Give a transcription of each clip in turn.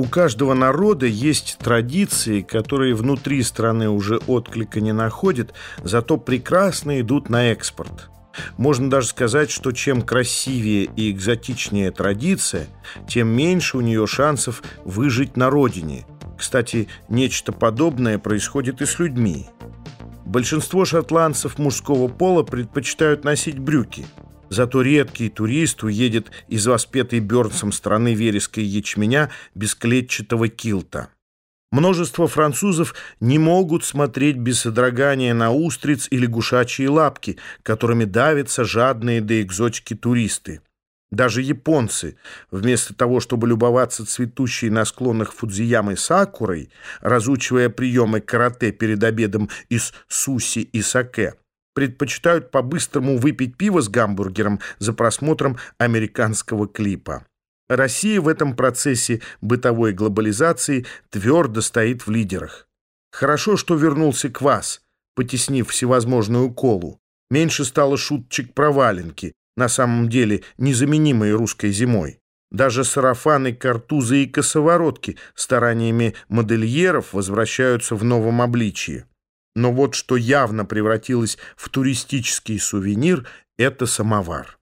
У каждого народа есть традиции, которые внутри страны уже отклика не находят, зато прекрасно идут на экспорт. Можно даже сказать, что чем красивее и экзотичнее традиция, тем меньше у нее шансов выжить на родине. Кстати, нечто подобное происходит и с людьми. Большинство шотландцев мужского пола предпочитают носить брюки – Зато редкий турист уедет из воспетой Бёрнсом страны вереска и ячменя без клетчатого килта. Множество французов не могут смотреть без содрогания на устриц или гушачьи лапки, которыми давятся жадные до экзотики туристы. Даже японцы, вместо того, чтобы любоваться цветущей на склонах Фудзиямы сакурой, разучивая приемы карате перед обедом из суси и саке, предпочитают по-быстрому выпить пиво с гамбургером за просмотром американского клипа. Россия в этом процессе бытовой глобализации твердо стоит в лидерах. Хорошо, что вернулся квас, потеснив всевозможную колу. Меньше стало шуточек про валенки, на самом деле незаменимые русской зимой. Даже сарафаны, картузы и косоворотки стараниями модельеров возвращаются в новом обличии. Но вот что явно превратилось в туристический сувенир – это самовар.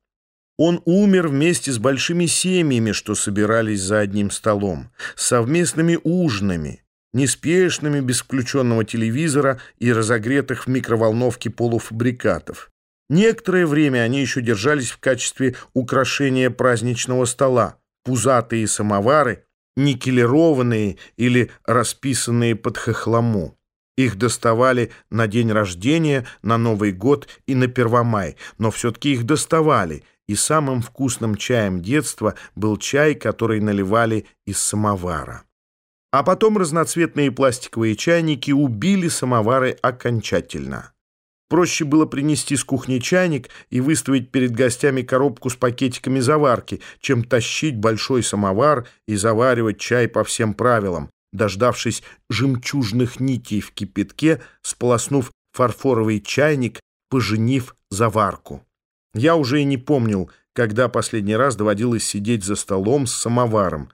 Он умер вместе с большими семьями, что собирались за одним столом, совместными ужинами, неспешными без включенного телевизора и разогретых в микроволновке полуфабрикатов. Некоторое время они еще держались в качестве украшения праздничного стола. Пузатые самовары, никелированные или расписанные под хохлому. Их доставали на день рождения, на Новый год и на Первомай, но все-таки их доставали, и самым вкусным чаем детства был чай, который наливали из самовара. А потом разноцветные пластиковые чайники убили самовары окончательно. Проще было принести с кухни чайник и выставить перед гостями коробку с пакетиками заварки, чем тащить большой самовар и заваривать чай по всем правилам, дождавшись жемчужных нитей в кипятке, сполоснув фарфоровый чайник, поженив заварку. Я уже и не помнил, когда последний раз доводилось сидеть за столом с самоваром.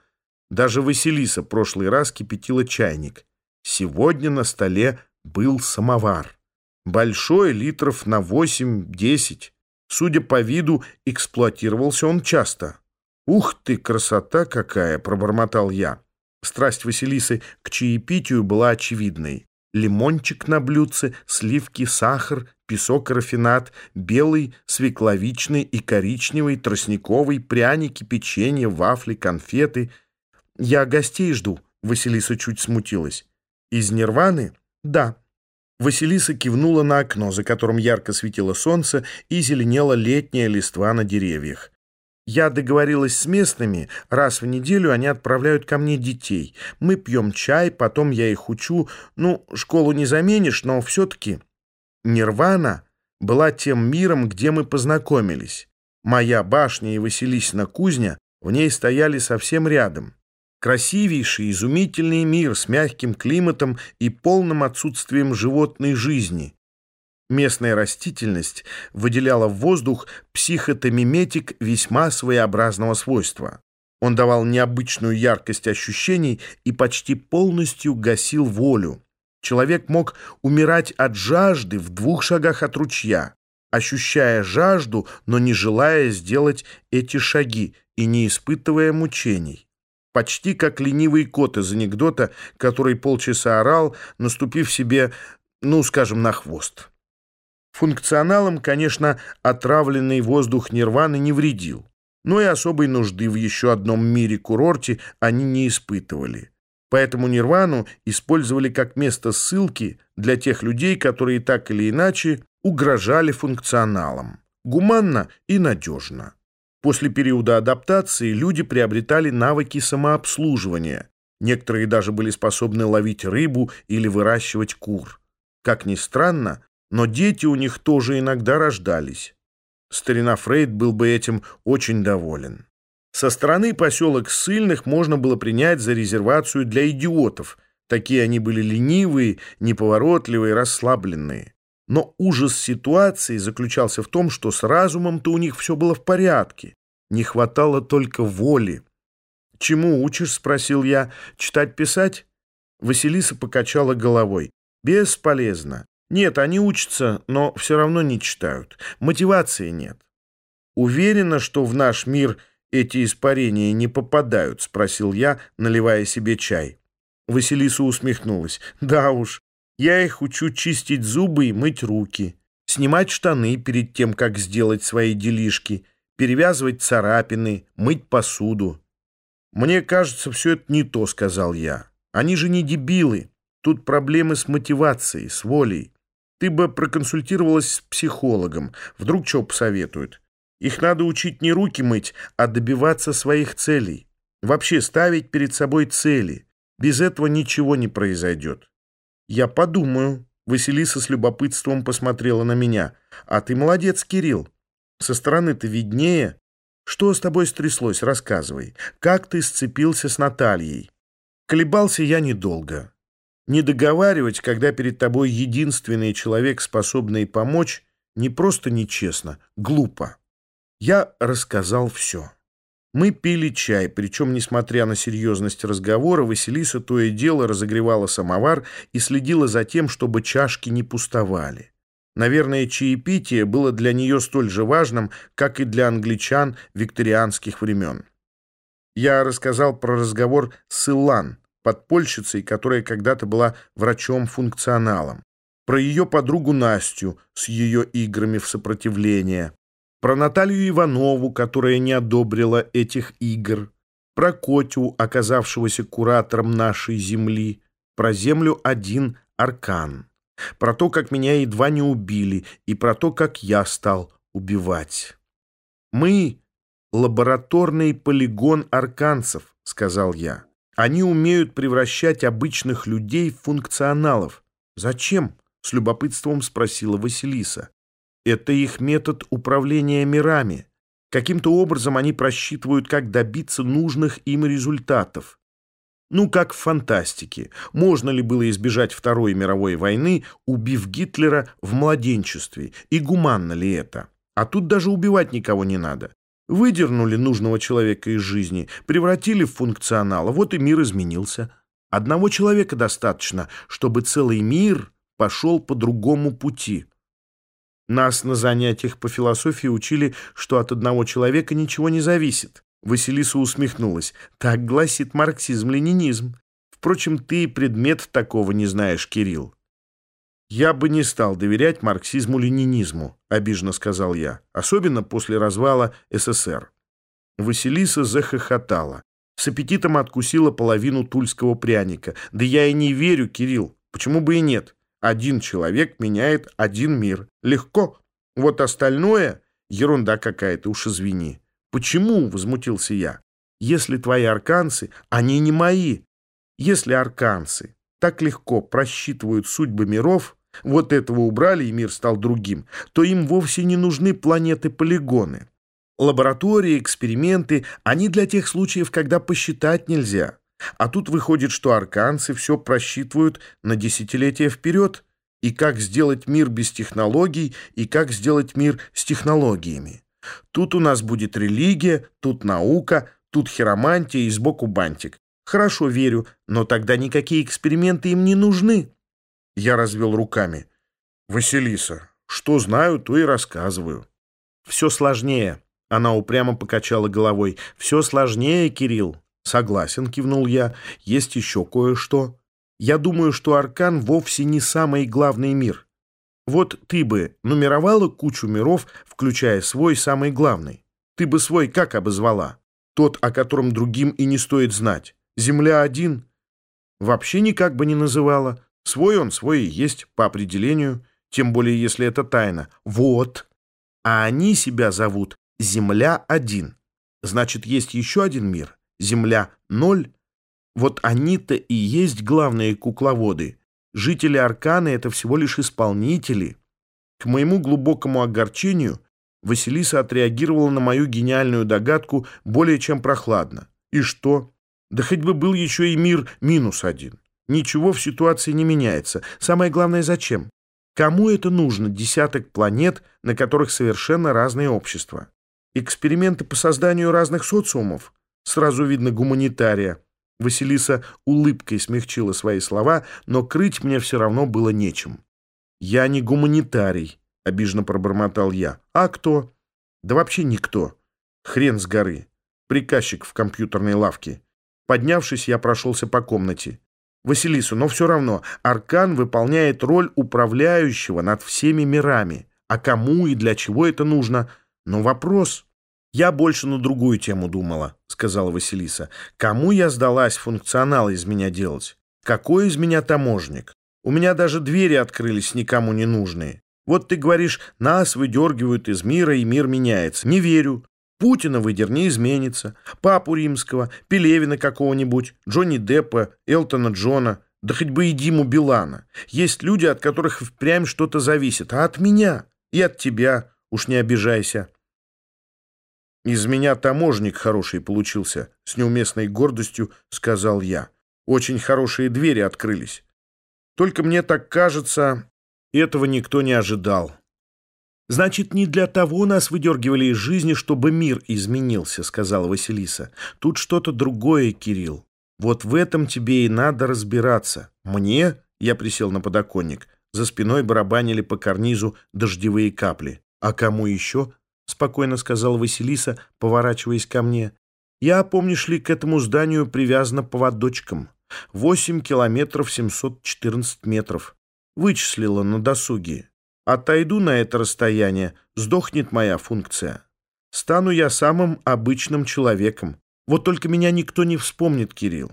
Даже Василиса прошлый раз кипятила чайник. Сегодня на столе был самовар. Большой, литров на 8-10. Судя по виду, эксплуатировался он часто. «Ух ты, красота какая!» — пробормотал я. Страсть Василисы к чаепитию была очевидной. Лимончик на блюдце, сливки, сахар, песок рафинат, белый, свекловичный и коричневый, тростниковый, пряники, печенье, вафли, конфеты. «Я гостей жду», — Василиса чуть смутилась. «Из Нирваны?» «Да». Василиса кивнула на окно, за которым ярко светило солнце и зеленела летняя листва на деревьях. Я договорилась с местными, раз в неделю они отправляют ко мне детей. Мы пьем чай, потом я их учу. Ну, школу не заменишь, но все-таки... Нирвана была тем миром, где мы познакомились. Моя башня и Василисина кузня в ней стояли совсем рядом. Красивейший, изумительный мир с мягким климатом и полным отсутствием животной жизни. Местная растительность выделяла в воздух психотомиметик весьма своеобразного свойства. Он давал необычную яркость ощущений и почти полностью гасил волю. Человек мог умирать от жажды в двух шагах от ручья, ощущая жажду, но не желая сделать эти шаги и не испытывая мучений. Почти как ленивый кот из анекдота, который полчаса орал, наступив себе, ну, скажем, на хвост. Функционалом, конечно, отравленный воздух Нирваны не вредил, но и особой нужды в еще одном мире-курорте они не испытывали. Поэтому Нирвану использовали как место ссылки для тех людей, которые так или иначе угрожали функционалом. Гуманно и надежно. После периода адаптации люди приобретали навыки самообслуживания. Некоторые даже были способны ловить рыбу или выращивать кур. Как ни странно, но дети у них тоже иногда рождались. Старина Фрейд был бы этим очень доволен. Со стороны поселок Сыльных можно было принять за резервацию для идиотов. Такие они были ленивые, неповоротливые, расслабленные. Но ужас ситуации заключался в том, что с разумом-то у них все было в порядке. Не хватало только воли. «Чему учишь?» — спросил я. «Читать-писать?» Василиса покачала головой. «Бесполезно. Нет, они учатся, но все равно не читают. Мотивации нет». «Уверена, что в наш мир эти испарения не попадают?» — спросил я, наливая себе чай. Василиса усмехнулась. «Да уж, я их учу чистить зубы и мыть руки, снимать штаны перед тем, как сделать свои делишки, перевязывать царапины, мыть посуду». «Мне кажется, все это не то», — сказал я. «Они же не дебилы. Тут проблемы с мотивацией, с волей. Ты бы проконсультировалась с психологом. Вдруг что посоветуют. Их надо учить не руки мыть, а добиваться своих целей. Вообще ставить перед собой цели. Без этого ничего не произойдет. Я подумаю. Василиса с любопытством посмотрела на меня. А ты молодец, Кирилл. Со стороны-то виднее. Что с тобой стряслось, рассказывай. Как ты сцепился с Натальей? Колебался я недолго. Не договаривать, когда перед тобой единственный человек, способный помочь, не просто нечестно, глупо. Я рассказал все. Мы пили чай, причем, несмотря на серьезность разговора, Василиса то и дело разогревала самовар и следила за тем, чтобы чашки не пустовали. Наверное, чаепитие было для нее столь же важным, как и для англичан викторианских времен. Я рассказал про разговор с Илан, подпольщицей, которая когда-то была врачом-функционалом, про ее подругу Настю с ее играми в сопротивление, про Наталью Иванову, которая не одобрила этих игр, про Котю, оказавшегося куратором нашей земли, про землю один Аркан, про то, как меня едва не убили, и про то, как я стал убивать. «Мы — лабораторный полигон арканцев», — сказал я. «Они умеют превращать обычных людей в функционалов». «Зачем?» — с любопытством спросила Василиса. Это их метод управления мирами. Каким-то образом они просчитывают, как добиться нужных им результатов. Ну, как в фантастике. Можно ли было избежать Второй мировой войны, убив Гитлера в младенчестве? И гуманно ли это? А тут даже убивать никого не надо. Выдернули нужного человека из жизни, превратили в функционала, вот и мир изменился. Одного человека достаточно, чтобы целый мир пошел по другому пути. Нас на занятиях по философии учили, что от одного человека ничего не зависит. Василиса усмехнулась. Так гласит марксизм-ленинизм. Впрочем, ты предмет такого не знаешь, Кирилл. «Я бы не стал доверять марксизму-ленинизму», — обиженно сказал я, особенно после развала СССР. Василиса захохотала. С аппетитом откусила половину тульского пряника. «Да я и не верю, Кирилл. Почему бы и нет? Один человек меняет один мир. Легко. Вот остальное — ерунда какая-то, уж извини. Почему? — возмутился я. Если твои арканцы, они не мои. Если арканцы так легко просчитывают судьбы миров, вот этого убрали, и мир стал другим, то им вовсе не нужны планеты-полигоны. Лаборатории, эксперименты, они для тех случаев, когда посчитать нельзя. А тут выходит, что арканцы все просчитывают на десятилетия вперед, и как сделать мир без технологий, и как сделать мир с технологиями. Тут у нас будет религия, тут наука, тут хиромантия и сбоку бантик. Хорошо, верю, но тогда никакие эксперименты им не нужны. Я развел руками. Василиса, что знаю, то и рассказываю. Все сложнее. Она упрямо покачала головой. Все сложнее, Кирилл. «Согласен», — кивнул я. «Есть еще кое-что. Я думаю, что Аркан вовсе не самый главный мир. Вот ты бы нумеровала кучу миров, включая свой самый главный. Ты бы свой как обозвала? Тот, о котором другим и не стоит знать. Земля один? Вообще никак бы не называла. Свой он свой и есть по определению, тем более если это тайна. Вот. А они себя зовут Земля один. Значит, есть еще один мир — Земля — ноль. Вот они-то и есть главные кукловоды. Жители Арканы — это всего лишь исполнители. К моему глубокому огорчению Василиса отреагировала на мою гениальную догадку более чем прохладно. И что? Да хоть бы был еще и мир минус один. Ничего в ситуации не меняется. Самое главное, зачем? Кому это нужно, десяток планет, на которых совершенно разные общества? Эксперименты по созданию разных социумов? Сразу видно гуманитария. Василиса улыбкой смягчила свои слова, но крыть мне все равно было нечем. «Я не гуманитарий», — обиженно пробормотал я. «А кто?» «Да вообще никто. Хрен с горы. Приказчик в компьютерной лавке». Поднявшись, я прошелся по комнате. «Василиса, но все равно Аркан выполняет роль управляющего над всеми мирами. А кому и для чего это нужно? Но вопрос...» «Я больше на другую тему думала», — сказала Василиса. «Кому я сдалась функционал из меня делать? Какой из меня таможник? У меня даже двери открылись никому не нужные. Вот ты говоришь, нас выдергивают из мира, и мир меняется. Не верю. Путина выдер не изменится. Папу Римского, Пелевина какого-нибудь, Джонни Деппа, Элтона Джона, да хоть бы и Диму Билана. Есть люди, от которых впрямь что-то зависит. А от меня и от тебя, уж не обижайся». «Из меня таможник хороший получился», — с неуместной гордостью сказал я. «Очень хорошие двери открылись. Только мне так кажется, этого никто не ожидал». «Значит, не для того нас выдергивали из жизни, чтобы мир изменился», — сказала Василиса. «Тут что-то другое, Кирилл. Вот в этом тебе и надо разбираться. Мне?» — я присел на подоконник. За спиной барабанили по карнизу дождевые капли. «А кому еще?» — спокойно сказала Василиса, поворачиваясь ко мне. «Я, помнишь ли, к этому зданию привязана поводочком. Восемь километров семьсот четырнадцать метров. Вычислила на досуге. Отойду на это расстояние, сдохнет моя функция. Стану я самым обычным человеком. Вот только меня никто не вспомнит, Кирилл.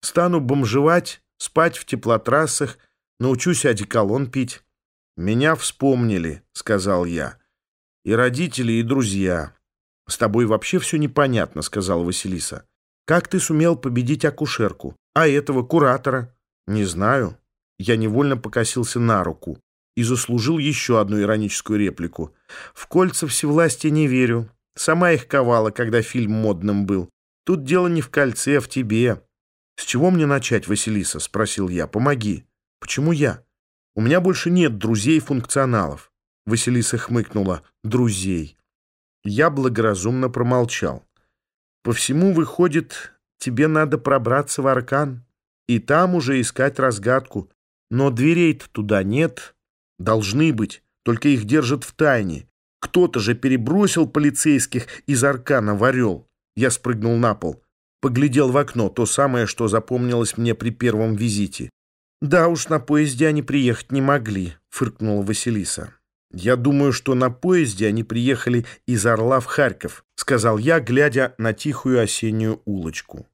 Стану бомжевать, спать в теплотрассах, научусь одеколон пить. «Меня вспомнили», — сказал я. И родители, и друзья. С тобой вообще все непонятно, сказала Василиса. Как ты сумел победить акушерку? А этого куратора? Не знаю. Я невольно покосился на руку и заслужил еще одну ироническую реплику. В кольца всевластия не верю. Сама их ковала, когда фильм модным был. Тут дело не в кольце, а в тебе. С чего мне начать, Василиса? Спросил я. Помоги. Почему я? У меня больше нет друзей-функционалов. Василиса хмыкнула. «Друзей». Я благоразумно промолчал. «По всему, выходит, тебе надо пробраться в Аркан и там уже искать разгадку. Но дверей-то туда нет. Должны быть, только их держат в тайне. Кто-то же перебросил полицейских из Аркана в Орел». Я спрыгнул на пол. Поглядел в окно, то самое, что запомнилось мне при первом визите. «Да уж, на поезде они приехать не могли», — фыркнула Василиса. «Я думаю, что на поезде они приехали из Орла в Харьков», — сказал я, глядя на тихую осеннюю улочку.